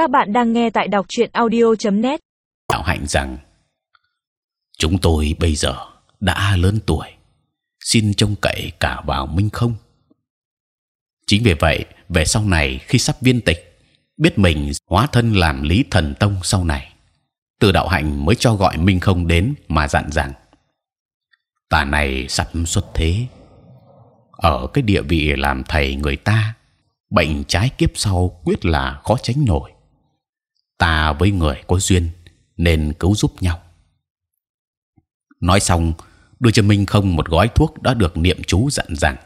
Các bạn đang nghe tại đọc truyện audio.net. đạo hạnh rằng chúng tôi bây giờ đã lớn tuổi, xin trông cậy cả vào Minh không. Chính vì vậy, về sau này khi sắp viên tịch, biết mình hóa thân làm Lý Thần Tông sau này, từ đạo hạnh mới cho gọi Minh không đến mà dặn rằng tà này sắp xuất thế ở cái địa vị làm thầy người ta bệnh trái kiếp sau quyết là khó tránh nổi ta với người có duyên nên cứu giúp nhau. Nói xong, đưa cho minh không một gói thuốc đã được niệm chú dặn rằng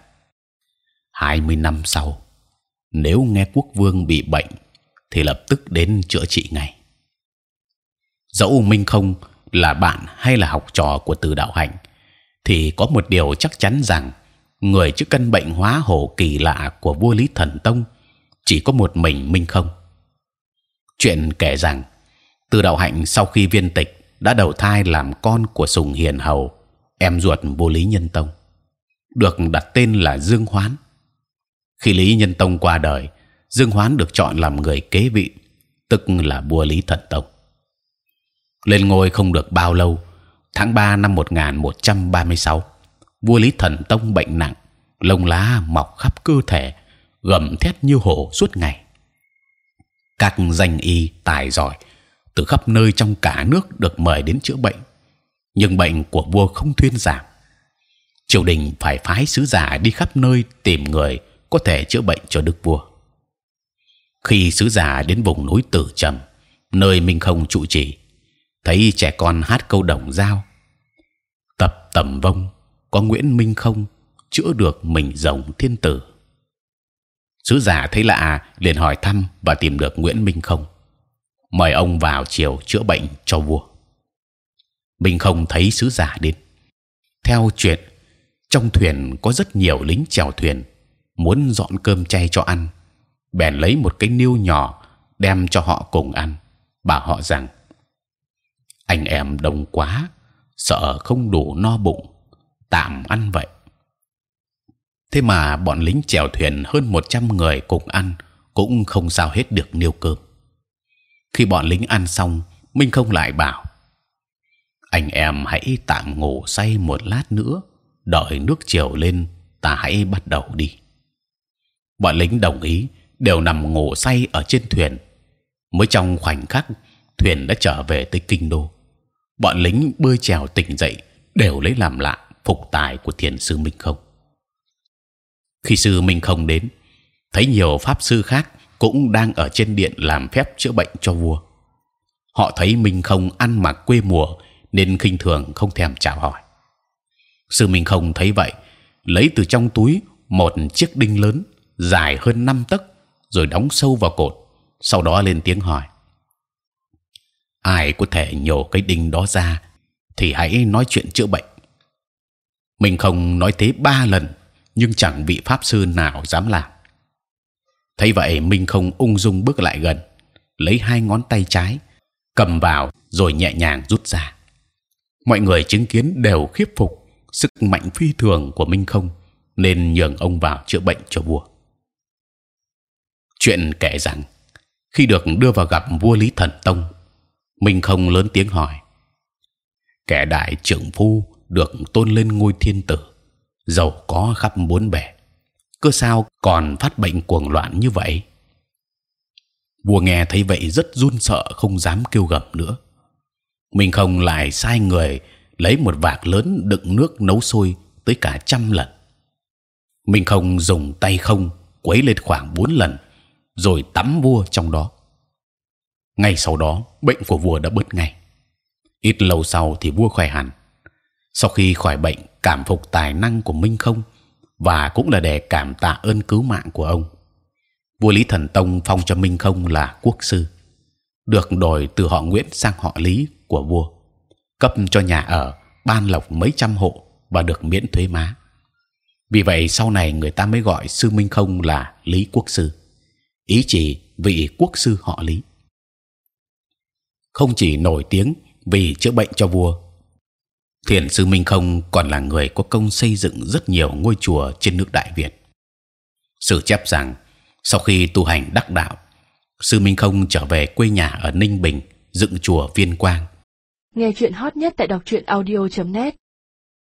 20 năm sau, nếu nghe quốc vương bị bệnh, thì lập tức đến chữa trị ngay. Dẫu minh không là bạn hay là học trò của từ đạo hạnh, thì có một điều chắc chắn rằng người chữa căn bệnh hóa hổ kỳ lạ của vua lý thần tông chỉ có một mình minh không chuyện kể rằng từ đạo hạnh sau khi viên tịch đã đầu thai làm con của sùng hiền hầu, em ruột vô lý nhân tông, được đặt tên là dương hoán. Khi lý nhân tông qua đời, dương hoán được chọn làm người kế vị, tức là vua lý thần tông. Lên ngôi không được bao lâu, tháng 3 năm 1136 vua lý thần tông bệnh nặng, lông lá mọc khắp cơ thể, gầm thét như hổ suốt ngày các danh y tài giỏi từ khắp nơi trong cả nước được mời đến chữa bệnh. Nhưng bệnh của vua không thuyên giảm. Triều đình phải phái sứ giả đi khắp nơi tìm người có thể chữa bệnh cho đức vua. Khi sứ giả đến vùng núi Tử Trầm, nơi Minh Không trụ trì, thấy trẻ con hát câu đồng dao, tập tầm vong có Nguyễn Minh Không chữa được mình rồng thiên tử. Sứ giả thấy lạ liền hỏi thăm và tìm được Nguyễn Minh Không, mời ông vào triều chữa bệnh cho vua. Minh Không thấy sứ giả đến. Theo chuyện, trong thuyền có rất nhiều lính chèo thuyền, muốn dọn cơm chay cho ăn bèn lấy một cái niêu nhỏ đem cho họ cùng ăn bảo họ rằng anh em đông quá sợ không đủ no bụng tạm ăn vậy thế mà bọn lính chèo thuyền hơn 100 người cùng ăn cũng không sao hết được niêu cơm khi bọn lính ăn xong minh không lại bảo anh em hãy tạm ngủ say một lát nữa đợi nước chiều lên ta hãy bắt đầu đi bọn lính đồng ý đều nằm ngủ say ở trên thuyền. Mới trong khoảnh khắc thuyền đã trở về tới kinh đô, bọn lính bơi chèo tỉnh dậy đều lấy làm lạ phục tài của thiền sư Minh Không. Khi sư Minh Không đến, thấy nhiều pháp sư khác cũng đang ở trên điện làm phép chữa bệnh cho vua. Họ thấy Minh Không ăn mặc quê mùa nên khinh thường không thèm chào hỏi. Sư Minh Không thấy vậy, lấy từ trong túi một chiếc đinh lớn dài hơn 5 tấc rồi đóng sâu vào cột. Sau đó lên tiếng hỏi: ai có thể nhổ cái đinh đó ra thì hãy nói chuyện chữa bệnh. Mình không nói thế ba lần, nhưng chẳng vị pháp sư nào dám làm. thấy vậy, Minh không ung dung bước lại gần, lấy hai ngón tay trái cầm vào rồi nhẹ nhàng rút ra. Mọi người chứng kiến đều khiếp phục sức mạnh phi thường của Minh không, nên nhường ông vào chữa bệnh cho vua. Chuyện kể rằng khi được đưa vào gặp vua Lý Thần Tông, Minh không lớn tiếng hỏi: kẻ đại trưởng phu được tôn lên ngôi thiên tử, giàu có khắp bốn bể, cơ sao còn phát bệnh cuồng loạn như vậy? Vua nghe thấy vậy rất run sợ, không dám kêu gầm nữa. Mình không lại sai người lấy một vạc lớn đựng nước nấu sôi tới cả trăm lần. Mình không dùng tay không quấy lên khoảng bốn lần rồi tắm vua trong đó. Ngay sau đó bệnh của vua đã bớt ngay. Ít lâu sau thì vua khỏe hẳn. Sau khi khỏi bệnh, cảm phục tài năng của Minh không và cũng là để cảm tạ ơn cứu mạng của ông. Vua Lý Thần Tông phong cho Minh không là quốc sư, được đổi từ họ Nguyễn sang họ Lý của vua, cấp cho nhà ở, ban lộc mấy trăm hộ và được miễn thuế má. Vì vậy sau này người ta mới gọi sư Minh không là Lý Quốc sư ý chỉ vị quốc sư họ lý không chỉ nổi tiếng vì chữa bệnh cho vua thiền sư minh không còn là người có công xây dựng rất nhiều ngôi chùa trên nước đại việt. Sử chép rằng, sau khi tu hành đắc đạo, sư minh không trở về quê nhà ở ninh bình, dựng chùa viên quang. Nghe chuyện hot nhất tại đọc truyện audio.net